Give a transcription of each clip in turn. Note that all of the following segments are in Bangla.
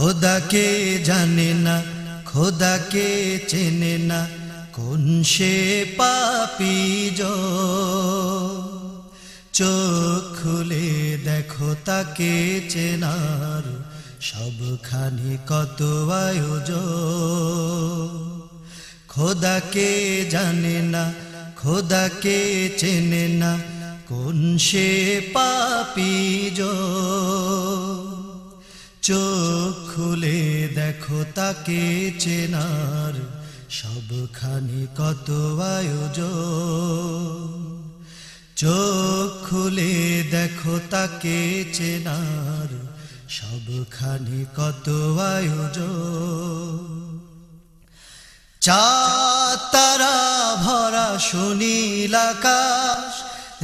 খোদাকে জানে না খোদাকে চেনে না কোন সে পাপি চোখ খুলে দেখো তাকে চেনার সবখানি কত আয়োজন খোদাকে জানে না খোদাকে চেনে না কোন সে পাপি চোখ খুলে দেখো তাকে চেনার সবখানি কত আয়োজন। চোখ খুলে দেখো তাকে চেনার সবখানি কত আয়োজন। চাতারা ভরা সুনীল আকাশ,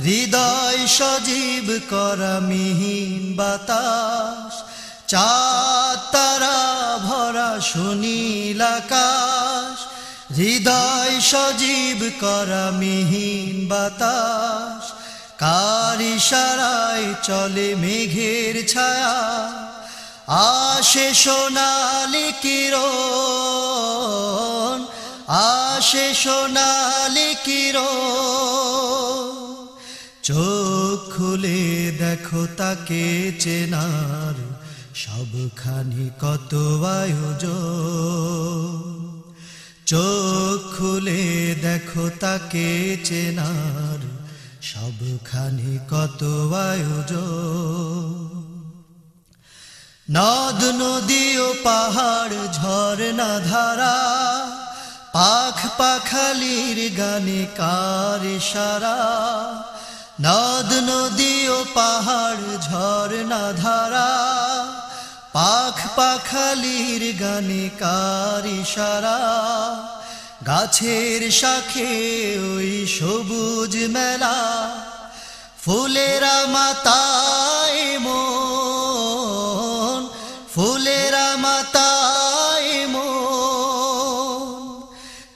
হৃদয় সজীব করা মিহিন বাতাস চাতারা ভরা সুনীল আকাশ, হৃদয় সজীব করা মিহিন বাতাস। কার ইশারায় চলে মেঘের ছায়া, আসে সোনালি কিরণ, আসে সোনালি কিরণ। চোখ খুলে দেখো তাকে চেনার সবখানি কত আয়োজন। চোখ খুলে দেখো তাকে চেনার, সবখানি কত আয়োজন। নদ, নদী ও পাহাড় ঝরনা ধারা, পাখ পাখালির গানে কার সারা নদ, নদী ও পাহাড় ঝরনা ধারা পাখ পাখালির গানে কার সারা গাছের শাখে ওই সবুজ মেলা। ফুলেরা মাতায় মন, ফুলেরা মাতায় মন।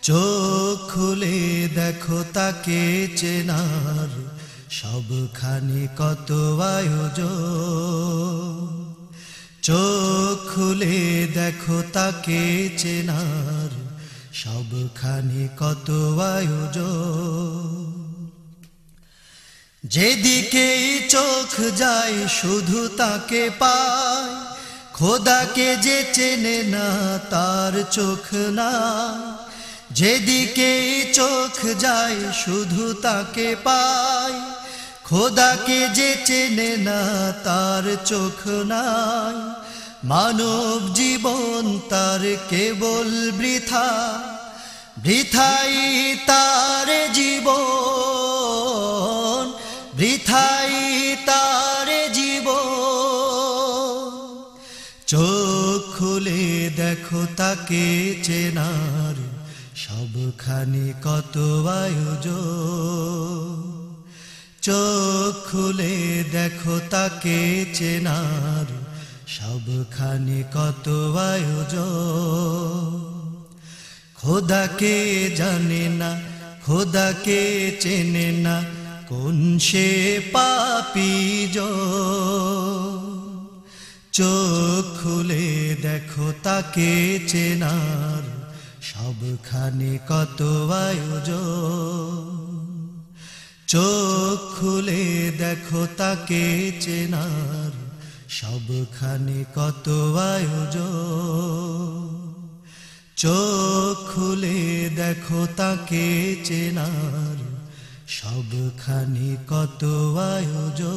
চোখ খুলে দেখো তাকে চেনার, সবখানি কত আয়োজন। চোখ খুলে দেখো তাকে চেনার সবখানি কত আয়োজন। যেদিকেই চোখ যায় শুধু তাকে পায়, খোদাকে যে চেনে না তার চোখ না। যেদিকেই চোখ যায় শুধু তাকে পায় খোদাকে যে চেনে না, তার চোখ নাই। মানব জীবন তার কেবল বৃথা। বৃথাই তার জীবন, বৃথাই তার জীবন। চোখ খুলে দেখো তাকে চেনার, সবখানি কত আয়োজন। চোখ খুলে দেখো তাকে চেনার সবখানি কত আয়োজন। খোদাকে জানে না খোদাকে চেনে না কোন সে পাপি চোখ খুলে দেখো তাকে চেনার সবখানি কত আয়োজন। চোখ খুলে দেখো তাকে চেনার সবখানে কত আয়োজন। চোখ খুলে দেখো তাকে চেনার সবখানে কত আয়োজন।